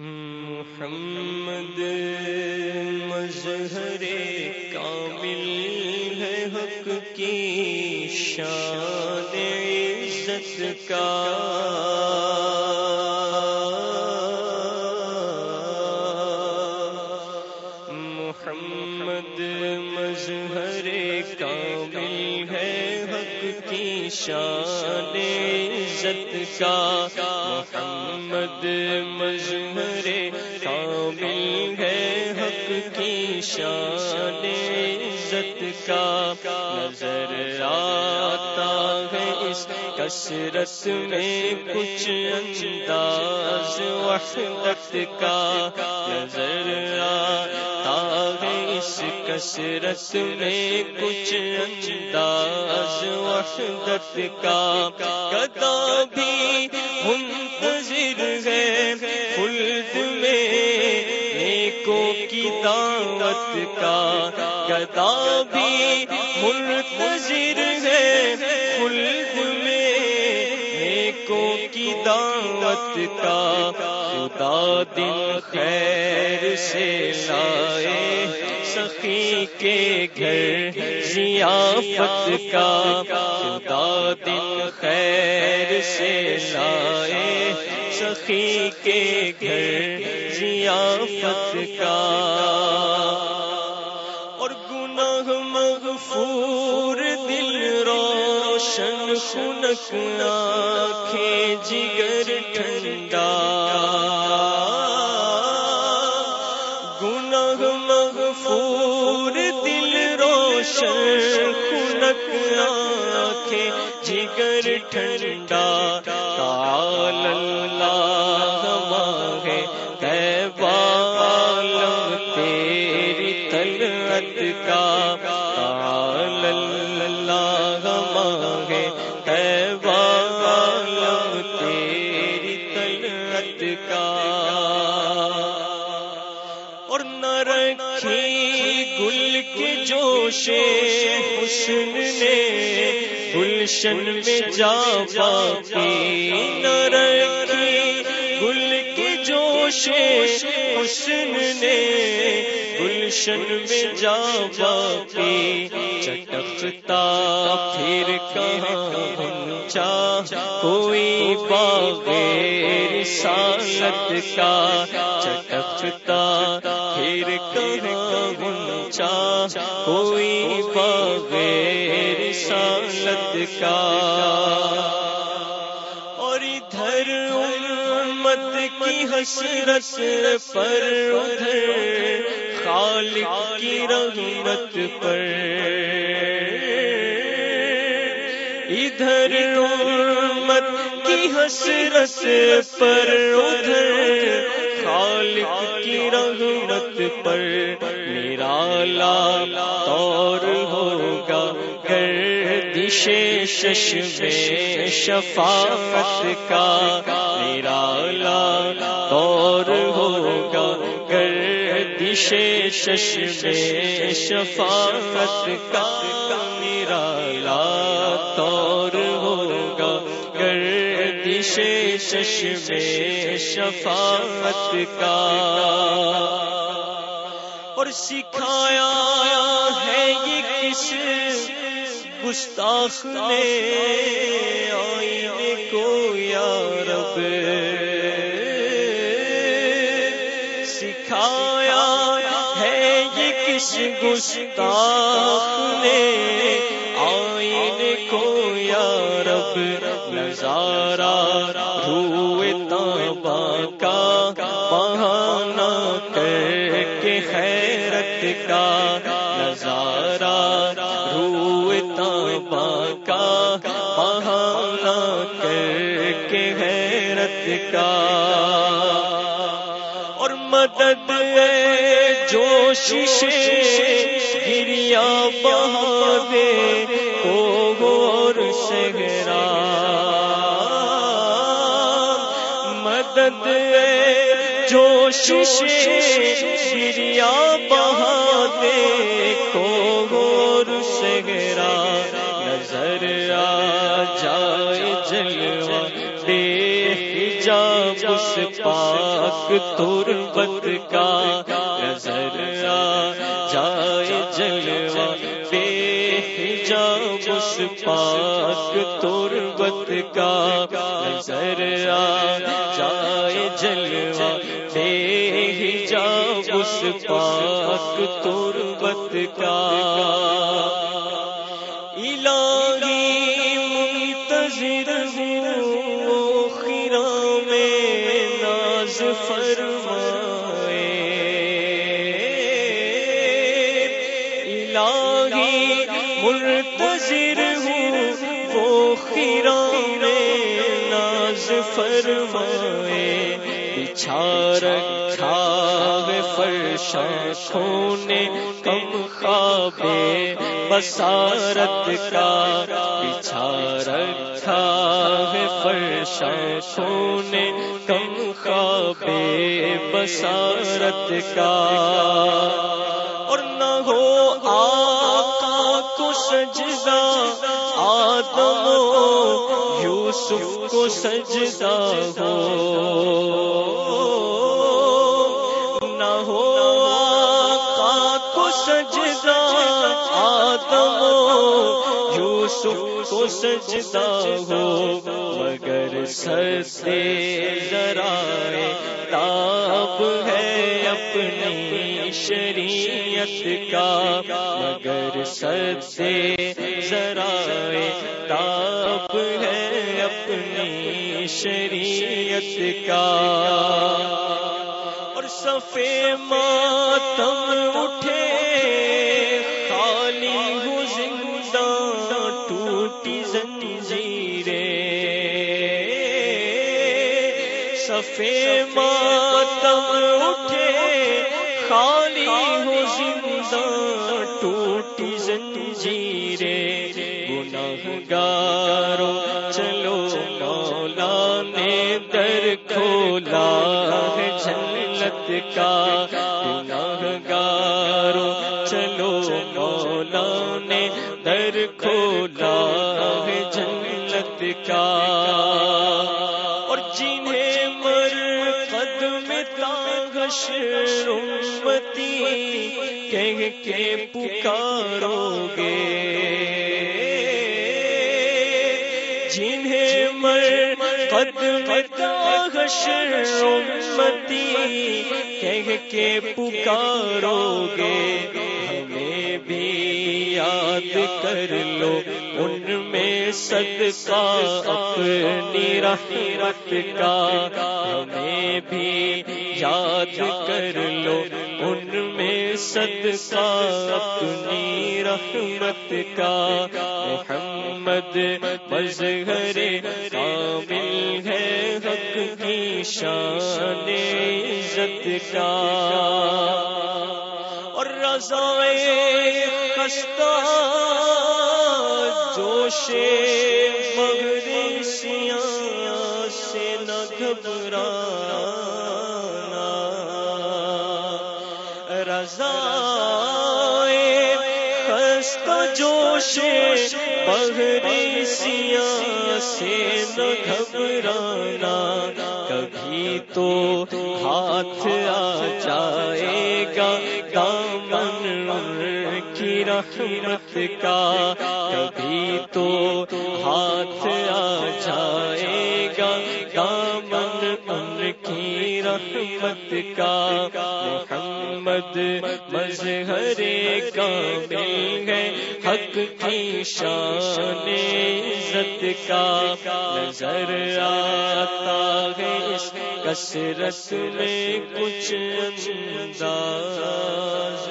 محمد مظہر کامل ہے حق کی شان عزت کا۔ محمد مظہر کامل ہے حق کی شان عزت کا محمد مظہر کامل ہے حق کی شان عزت کا نظر آتا ہے اس کثرت میں کچھ انداز وحدت کا نظر آتا ہے اس کثرت میں کچھ انداز وحدت کا کدا بھی منتظر ہے۔ خلد میں نیکوں کی دعوت کا گدا بھی منتظر ہے۔ خلد میں نیکوں کی دعوت کا خدا دل خیر سے لائے۔ سخی کے گھر، ضیافت کا خدا دل خیر سے لائے۔ سخی کے گھر، ضیافت کا۔ اور گناہ مغفور، دل روشن، خنک آنکھیں جگر ٹھنڈا۔ مغفور دل روشن، خنک آنکھیں جگر ٹھنڈا تعال اللہ مانگے تیبہ عالم تیری تلعت کا تعال اللہ جوش حسن نے گلشن میں جا باقی نہ رکھی گل کے جوش حسن نے گلشن میں جا باقی چٹکتا پھر کہاں پہنچا کوئی باغ رسالت کا چٹکتا پھر کہاں پہنچا کوئی باغ رسالت کا۔ اور ادھر امت کی حسرت پر، ادھر خالق کی رحمت پر۔ ادھر امت کی حسرت پر، ادھر خالق کی رحمت پر میرا لالا طور ہوگا۔ گردش شش میں شفاعت کا میرا لالا طور ہوگا۔ گردش شش میں شفاعت کا میرا لا طور ہوگا۔ گردش شش میں شفاعت کا۔ اور سکھایا ہے یہ کس گستاخ نے۔ آئینے کو یا رب۔ سکھایا ہے یہ کس گستاخ نے۔ آئینے کو یا رب۔ نظارہ روئے تابا کا بہانہ کر کے حیرت کا نظارہ روئے تابا کا بہانہ کر کے حیرت کا اور مدد جو شیشے گریا بہا دے کو غور سہرا مدد جو شیشے گریا بہا دے کو غور سہرا نظر آ جائے جلوہ بے حجاب اس پاک پاک تربت کا نظر آ جائے جلوہ بے حجاب اس پاک تربت کا نظر آ جائے جلوہ بے حجاب اس پاک تربت کا۔ منتظر ہوں وہ خیرا میں ناز فرمائے بچھا رکھا فرشا کھونے کم خواب بسارت کا بچھا رکھا فرشا کھونے کم خواب بسارت کا۔ اور نہ ہو سجدہ آدم یوسف کو سجدہ ہو۔ نہ ہو آقا کو سجدہ آدم، یوسف کو سجدہ ہو۔ مگر سر سے ذرا تاب ہے اپنی شریعت کا۔ مگر سر سے ذرا تاب ہے اپنی شریعت کا۔ اور سفے ماتم اٹھے، خالی ہو زندہ ٹوٹی زنجیریں۔ سفے ماتم اٹھے، خالی ہو زندہ ٹوٹی زنجیرے گارو چلو مولا نے در کھولا ہے جنت کا۔ گارو چلو مولا نے در کھولا ہے جنت کا۔ اور جنہیں مر قدم تاغش امتی کہہ کے پکارو گے۔ مر قدم تاغش امتی کہہ کے پکارو گے ہمیں بھی یاد کر لو۔ ان میں صدقہ اپنی رحمت کا ہمیں بھی یاد کر لو۔ ان میں صدقہ اپنی رحمت کا محمد مظہر کامل ہے۔ حق کی شان عزت کا اور رضائے خستہ جوش مغری سے نہ گھبرانا۔ رضا خستہ جوش بغری سیاں سے نہ گھبرانا۔ کبھی تو ہاتھ آ جائے گا کی رحمت کا کبھی تو ہاتھ آ جائے گا۔ دامن ان کی رحمت کا محمد مظہر کامل ہے۔ حق کی شان عزت کا نظر آتا ہے۔ اس کثرت میں کچھ انداز